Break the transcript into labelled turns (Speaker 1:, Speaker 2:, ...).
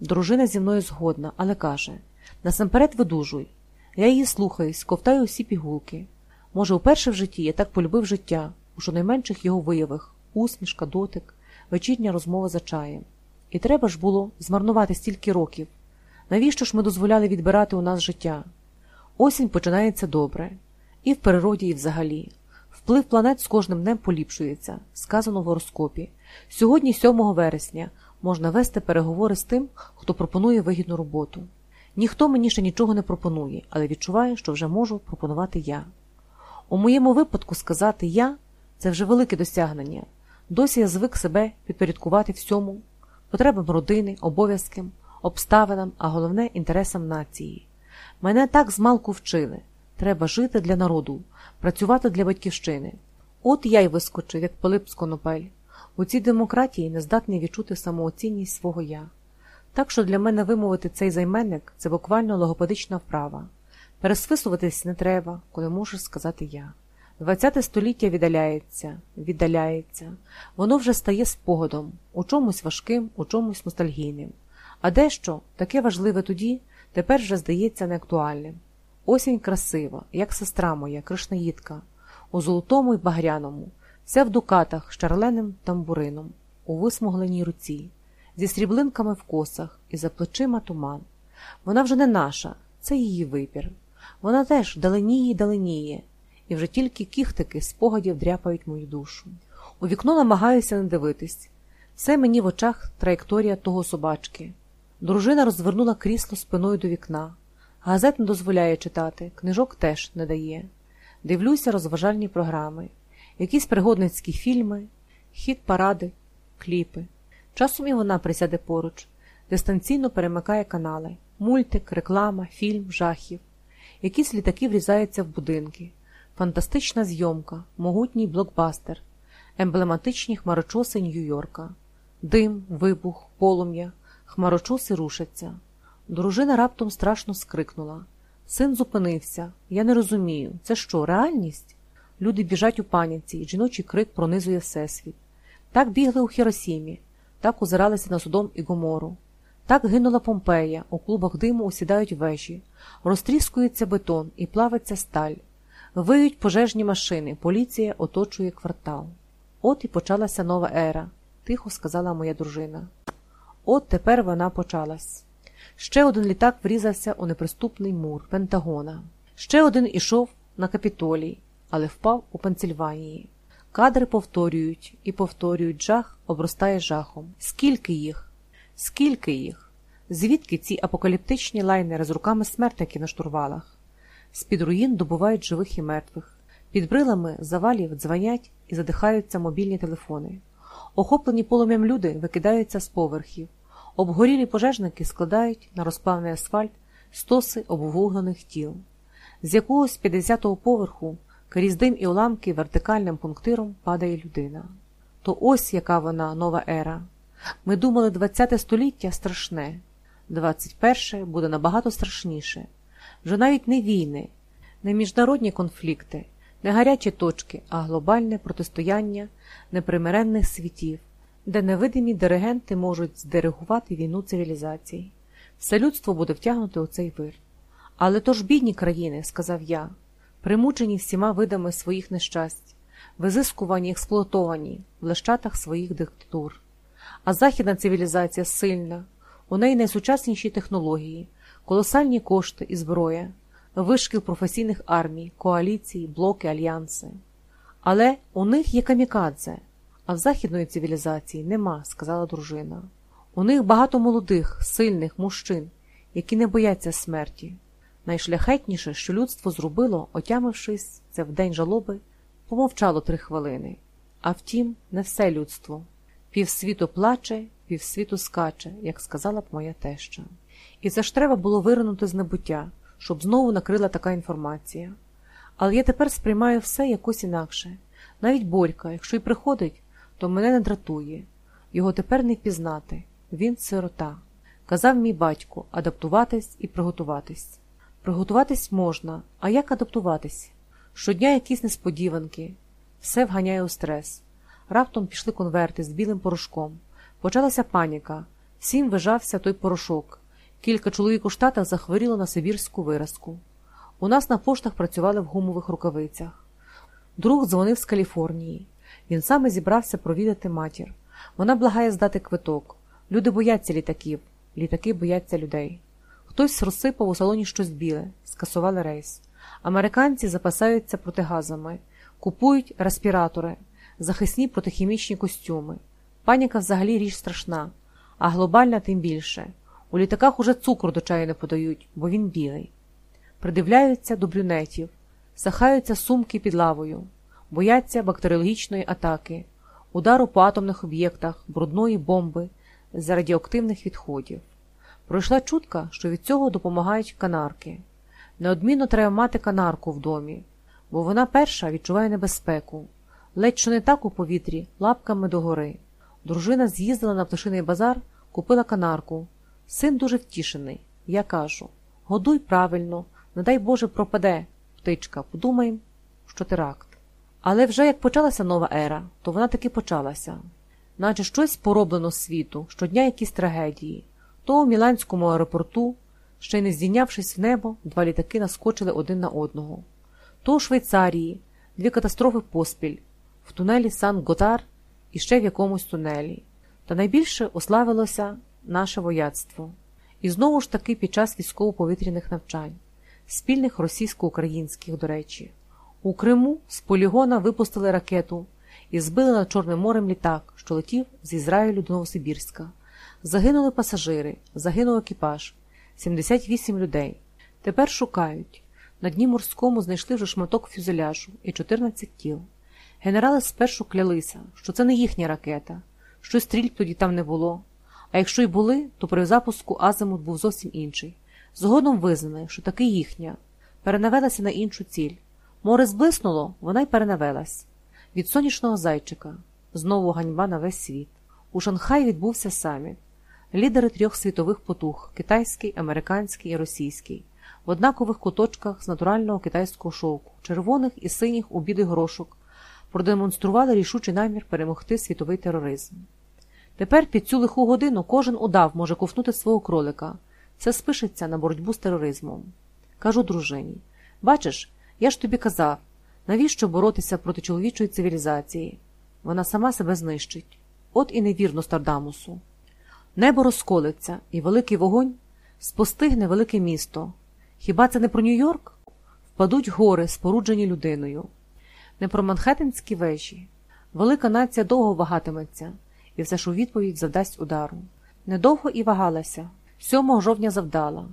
Speaker 1: Дружина зі мною згодна, але каже насамперед видужуй. Я її слухаюсь, ковтаю усі пігулки. Може, уперше в житті я так полюбив життя, у щонайменших його виявах усмішка, дотик, вечірня розмова за чаєм. І треба ж було змарнувати стільки років. Навіщо ж ми дозволяли відбирати у нас життя? Осінь починається добре, і в природі, і взагалі. Вплив планет з кожним днем поліпшується, сказано в гороскопі. Сьогодні, 7 вересня, можна вести переговори з тим, хто пропонує вигідну роботу. Ніхто мені ще нічого не пропонує, але відчуваю, що вже можу пропонувати я. У моєму випадку сказати я це вже велике досягнення. Досі я звик себе підпорядкувати всьому, потребам родини, обов'язкам, обставинам, а головне інтересам нації. Мене так змалку вчили. Треба жити для народу, працювати для батьківщини. От я й вискочив, як Пилип з Конопель. У цій демократії не здатний відчути самооцінність свого я. Так що для мене вимовити цей займенник це буквально логопедична вправа. Пересвисуватись не треба, коли можеш сказати я. Двадцяте століття віддаляється, віддаляється, воно вже стає спогадом, у чомусь важким, у чомусь ностальгійним. А дещо таке важливе тоді, тепер вже здається неактуальним. Осінь красива, як сестра моя, кришнаїдка, у золотому й багряному, вся в дукатах з чарленим тамбурином, у висмогленій руці, зі сріблинками в косах і за плечима туман. Вона вже не наша, це її вибір. Вона теж даленіє й даленіє, і вже тільки кіхтики спогадів дряпають мою душу. У вікно намагаюся не дивитись. Все мені в очах траєкторія того собачки. Дружина розвернула крісло спиною до вікна. Газет не дозволяє читати, книжок теж не дає. Дивлюся розважальні програми, якісь пригодницькі фільми, хід паради, кліпи. Часом і вона присяде поруч, дистанційно перемикає канали, мультик, реклама, фільм, жахів. Якісь літаки врізаються в будинки, фантастична зйомка, могутній блокбастер, емблематичні хмарочоси Нью-Йорка, дим, вибух, полум'я, хмарочоси рушаться. Дружина раптом страшно скрикнула. Син зупинився. Я не розумію. Це що, реальність? Люди біжать у паніці, і жіночий крик пронизує всесвіт. Так бігли у Хіросімі, так озиралися на Содом і Гомору. Так гинула Помпея, у клубах диму осідають вежі, розтріскується бетон і плавиться сталь. Виють пожежні машини, поліція оточує квартал. От і почалася нова ера, тихо сказала моя дружина. От тепер вона почалась. Ще один літак врізався у неприступний мур Пентагона. Ще один ішов на капітолій, але впав у Пенсильванії. Кадри повторюють і повторюють жах, обростає жахом. Скільки їх? Скільки їх? Звідки ці апокаліптичні лайнери з руками смертників на штурвалах? З-під руїн добувають живих і мертвих. Під брилами завалів дзвонять і задихаються мобільні телефони. Охоплені полум'ям люди викидаються з поверхів. Обгорілі пожежники складають на розпавний асфальт стоси обвуглених тіл. З якогось 50-го поверху крізь дим і уламки вертикальним пунктиром падає людина. То ось яка вона нова ера. Ми думали, 20-те століття страшне, 21-ше буде набагато страшніше. Вже навіть не війни, не міжнародні конфлікти, не гарячі точки, а глобальне протистояння непримиренних світів, де невидимі диригенти можуть здиригувати війну цивілізацій. Все людство буде втягнути у цей вир. Але то ж бідні країни, сказав я, примучені всіма видами своїх нещасть, визискувані, експлуатовані в лещатах своїх диктатур. А західна цивілізація сильна, у неї найсучасніші технології, колосальні кошти і зброя, вишкіл професійних армій, коаліцій, блоки, альянси. Але у них є камікадзе, а в західної цивілізації нема, сказала дружина. У них багато молодих, сильних мужчин, які не бояться смерті. Найшляхетніше, що людство зробило, отямившись це в день жалоби, помовчало три хвилини. А втім, не все людство. Півсвіту плаче, півсвіту скаче, як сказала б моя теща. І це ж треба було виринути з небуття, щоб знову накрила така інформація. Але я тепер сприймаю все якось інакше. Навіть Борька, якщо й приходить, то мене не дратує. Його тепер не впізнати. Він сирота. Казав мій батько адаптуватись і приготуватись. Приготуватись можна, а як адаптуватись? Щодня якісь несподіванки, все вганяє у стрес. Раптом пішли конверти з білим порошком. Почалася паніка. Всім вижався той порошок. Кілька чоловік у штатах захворіло на сибірську виразку. У нас на поштах працювали в гумових рукавицях. Друг дзвонив з Каліфорнії. Він саме зібрався провідати матір. Вона благає здати квиток. Люди бояться літаків, літаки бояться людей. Хтось розсипав у салоні щось біле, скасували рейс. Американці запасаються протигазами, купують респіратори, захисні протихімічні костюми. Паніка взагалі річ страшна, а глобальна тим більше. У літаках уже цукру до чаю не подають, бо він білий. Придивляються до брюнетів, сахаються сумки під лавою, бояться бактеріологічної атаки, удару по атомних об'єктах, брудної бомби з радіоактивних відходів. Пройшла чутка, що від цього допомагають канарки. Неодмінно треба мати канарку в домі, бо вона перша відчуває небезпеку, ледь що не так у повітрі, лапками догори. Дружина з'їздила на пташиний базар, купила канарку. Син дуже втішений. Я кажу годуй правильно, не дай Боже пропаде, птичка, подумаєм, що теракт. Але вже як почалася нова ера, то вона таки почалася, наче щось пороблено світу, щодня якісь трагедії. То у Міланському аеропорту, ще й не здійнявшись в небо, два літаки наскочили один на одного. То у Швейцарії дві катастрофи поспіль, в тунелі Сан Готар і ще в якомусь тунелі. Та найбільше ославилося наше вояцтво. І знову ж таки під час військово-повітряних навчань, спільних російсько-українських, до речі. У Криму з полігона випустили ракету і збили над Чорним морем літак, що летів з Ізраїлю до Новосибірська. Загинули пасажири, загинув екіпаж, 78 людей. Тепер шукають. На дні морському знайшли вже шматок фюзеляжу і 14 тіл. Генерали спершу клялися, що це не їхня ракета, що стрільб тоді там не було. А якщо й були, то при запуску азимут був зовсім інший. Згодом визнали, що таки їхня, перенавелася на іншу ціль. Море зблиснуло, вона й перенавелась. Від сонячного зайчика знову ганьба на весь світ. У Шанхаї відбувся саміт. Лідери трьох світових потуг китайський, американський і російський, в однакових куточках з натурального китайського шовку, червоних і синіх у білий горошок, продемонстрували рішучий намір перемогти світовий тероризм. Тепер під цю лиху годину кожен удав може ковтнути свого кролика. Це спишеться на боротьбу з тероризмом. Кажу дружині: бачиш, я ж тобі казав, навіщо боротися проти чоловічої цивілізації? Вона сама себе знищить. От і невірно Стардамусу. Небо розколиться, і великий вогонь спостигне велике місто. Хіба це не про Нью-Йорк? Впадуть гори, споруджені людиною. Не про Манхеттенські вежі. Велика нація довго вагатиметься, і все ж у відповідь завдасть удару. Недовго і вагалася. 7 жовтня завдала.